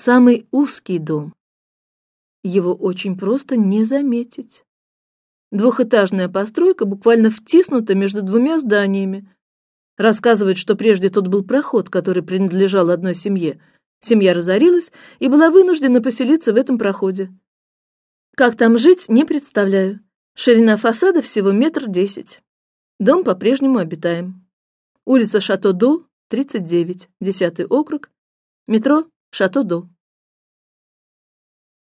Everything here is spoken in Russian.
самый узкий дом. Его очень просто не заметить. Двухэтажная постройка буквально втиснута между двумя зданиями. Рассказывают, что прежде тут был проход, который принадлежал одной семье. Семья разорилась и была вынуждена поселиться в этом проходе. Как там жить, не представляю. Ширина фасада всего метр десять. Дом по-прежнему обитаем. Улица Шато-До, 39, 10 округ, метро Шато-До.